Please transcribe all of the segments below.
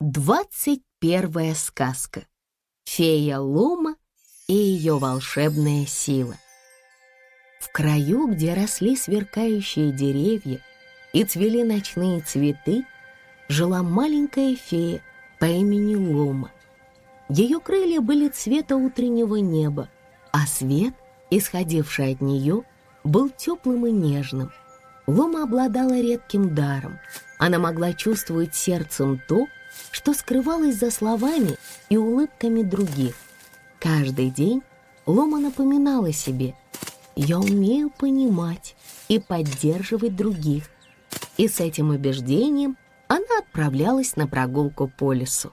Двадцать первая сказка. Фея Лума и ее волшебная сила. В краю, где росли сверкающие деревья и цвели ночные цветы, жила маленькая фея по имени Лума. Ее крылья были цвета утреннего неба, а свет, исходивший от нее, был теплым и нежным. Лума обладала редким даром. Она могла чувствовать сердцем то, что скрывалось за словами и улыбками других. Каждый день Лома напоминала себе «Я умею понимать и поддерживать других». И с этим убеждением она отправлялась на прогулку по лесу.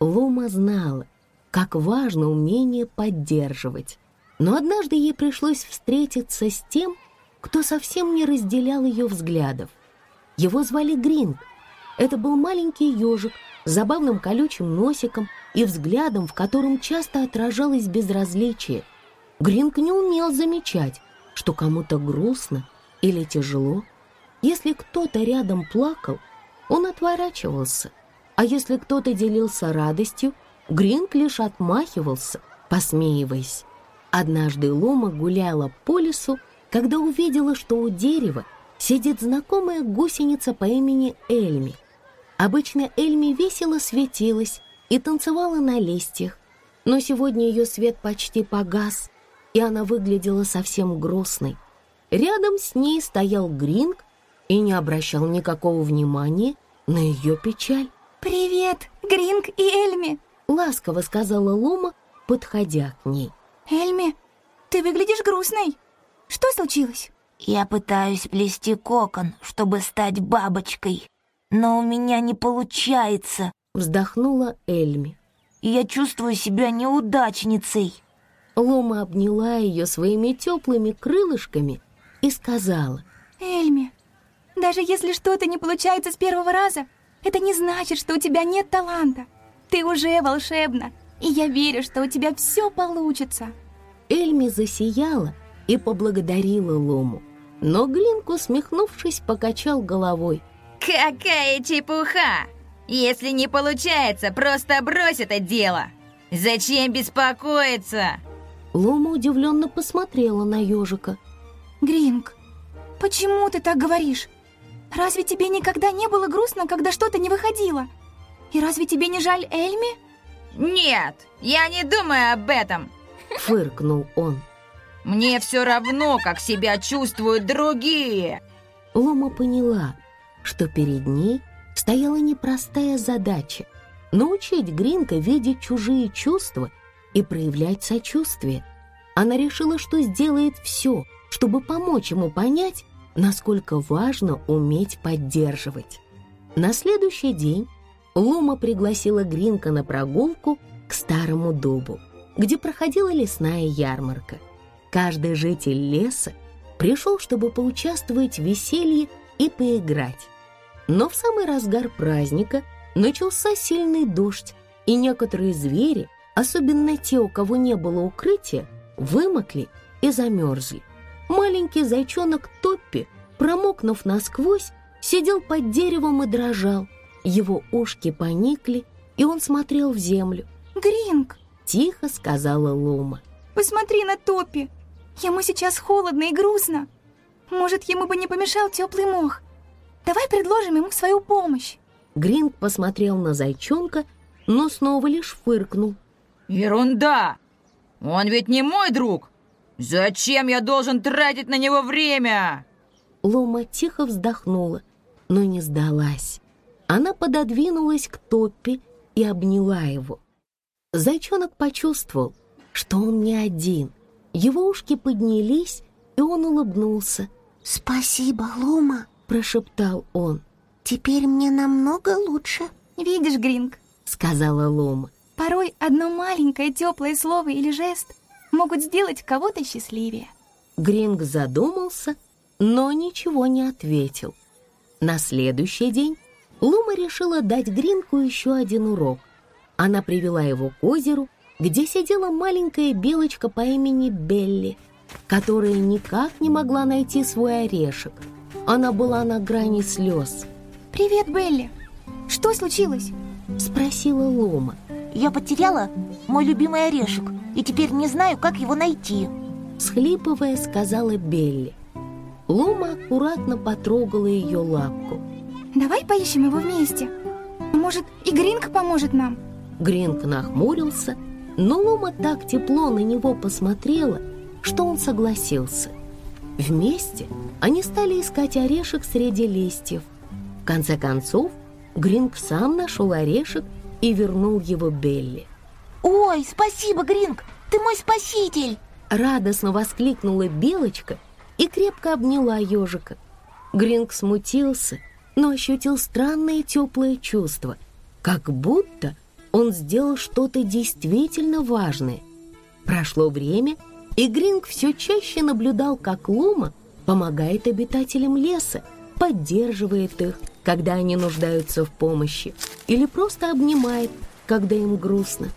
Лома знала, как важно умение поддерживать. Но однажды ей пришлось встретиться с тем, кто совсем не разделял ее взглядов. Его звали Гринг. Это был маленький ежик с забавным колючим носиком и взглядом, в котором часто отражалось безразличие. Гринг не умел замечать, что кому-то грустно или тяжело. Если кто-то рядом плакал, он отворачивался, а если кто-то делился радостью, Гринг лишь отмахивался, посмеиваясь. Однажды Лома гуляла по лесу, когда увидела, что у дерева сидит знакомая гусеница по имени Эльми. Обычно Эльми весело светилась и танцевала на листьях, но сегодня ее свет почти погас, и она выглядела совсем грустной. Рядом с ней стоял Гринг и не обращал никакого внимания на ее печаль. «Привет, Гринг и Эльми!» — ласково сказала Лома, подходя к ней. «Эльми, ты выглядишь грустной. Что случилось?» «Я пытаюсь плести кокон, чтобы стать бабочкой, но у меня не получается», — вздохнула Эльми. «Я чувствую себя неудачницей». Лома обняла ее своими теплыми крылышками и сказала. «Эльми, даже если что-то не получается с первого раза, это не значит, что у тебя нет таланта. Ты уже волшебна, и я верю, что у тебя все получится». Эльми засияла и поблагодарила Лому. Но Глинк, усмехнувшись, покачал головой. «Какая чепуха! Если не получается, просто брось это дело! Зачем беспокоиться?» Лома удивленно посмотрела на ежика. «Гринг, почему ты так говоришь? Разве тебе никогда не было грустно, когда что-то не выходило? И разве тебе не жаль Эльми?» «Нет, я не думаю об этом!» Фыркнул он. «Мне все равно, как себя чувствуют другие!» Лома поняла, что перед ней стояла непростая задача — научить Гринка видеть чужие чувства и проявлять сочувствие. Она решила, что сделает все, чтобы помочь ему понять, насколько важно уметь поддерживать. На следующий день Лума пригласила Гринка на прогулку к старому дубу, где проходила лесная ярмарка. Каждый житель леса пришел, чтобы поучаствовать в веселье и поиграть. Но в самый разгар праздника начался сильный дождь, и некоторые звери, особенно те, у кого не было укрытия, вымокли и замерзли. Маленький зайчонок Топпи, промокнув насквозь, сидел под деревом и дрожал. Его ушки поникли, и он смотрел в землю. «Гринг!» — тихо сказала Лума. «Посмотри на Топпи! Ему сейчас холодно и грустно. Может, ему бы не помешал теплый мох. Давай предложим ему свою помощь». Гринг посмотрел на зайчонка, но снова лишь фыркнул. «Ерунда! Он ведь не мой друг! Зачем я должен тратить на него время?» Лома тихо вздохнула, но не сдалась. Она пододвинулась к Топпи и обняла его. Зайчонок почувствовал, что он не один. Его ушки поднялись, и он улыбнулся. «Спасибо, Лума», — прошептал он. «Теперь мне намного лучше». «Видишь, Гринг», — сказала Лома. «порой одно маленькое теплое слово или жест могут сделать кого-то счастливее». Гринг задумался, но ничего не ответил. На следующий день Лума решила дать Гринку еще один урок. Она привела его к озеру, где сидела маленькая белочка по имени Белли, которая никак не могла найти свой орешек. Она была на грани слез. «Привет, Белли! Что случилось? — спросила Лома. Я потеряла мой любимый орешек и теперь не знаю, как его найти. Схлипывая, сказала Белли. Лома аккуратно потрогала ее лапку. Давай поищем его вместе. Может, и Гринг поможет нам? Гринг нахмурился, но Лома так тепло на него посмотрела, что он согласился. Вместе они стали искать орешек среди листьев. В конце концов, Гринг сам нашел орешек и вернул его Белли. Ой, спасибо, Гринг, ты мой спаситель! Радостно воскликнула Белочка и крепко обняла ежика. Гринг смутился, но ощутил странное теплое чувство, как будто он сделал что-то действительно важное. Прошло время, и Гринг все чаще наблюдал, как Лума помогает обитателям леса, поддерживает их, когда они нуждаются в помощи, или просто обнимает, когда им грустно.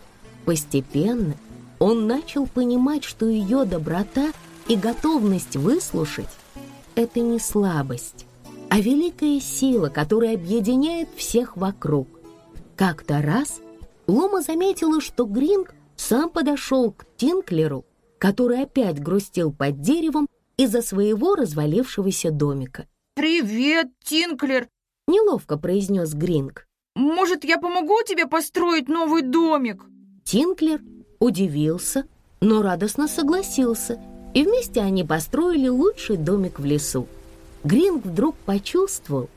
Постепенно он начал понимать, что ее доброта и готовность выслушать — это не слабость, а великая сила, которая объединяет всех вокруг. Как-то раз Лома заметила, что Гринг сам подошел к Тинклеру, который опять грустил под деревом из-за своего развалившегося домика. «Привет, Тинклер! Неловко произнес Гринг. Может, я помогу тебе построить новый домик? Тинклер удивился, но радостно согласился, и вместе они построили лучший домик в лесу. Гринг вдруг почувствовал,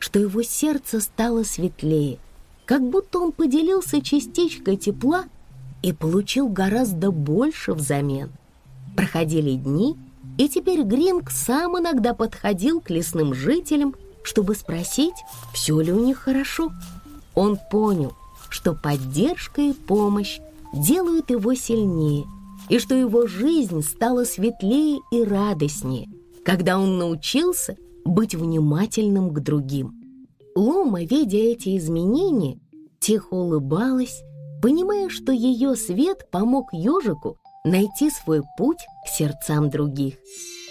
что его сердце стало светлее, как будто он поделился частичкой тепла и получил гораздо больше взамен. Проходили дни, и теперь Гринг сам иногда подходил к лесным жителям чтобы спросить, все ли у них хорошо. Он понял, что поддержка и помощь делают его сильнее, и что его жизнь стала светлее и радостнее, когда он научился быть внимательным к другим. Лома, видя эти изменения, тихо улыбалась, понимая, что ее свет помог ежику найти свой путь к сердцам других.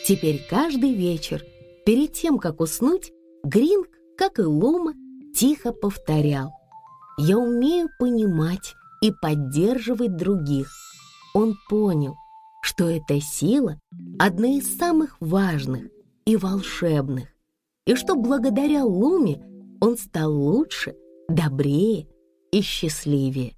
Теперь каждый вечер, перед тем, как уснуть, Гринг, как и Лума, тихо повторял. «Я умею понимать и поддерживать других». Он понял, что эта сила одна из самых важных и волшебных, и что благодаря Луме он стал лучше, добрее и счастливее.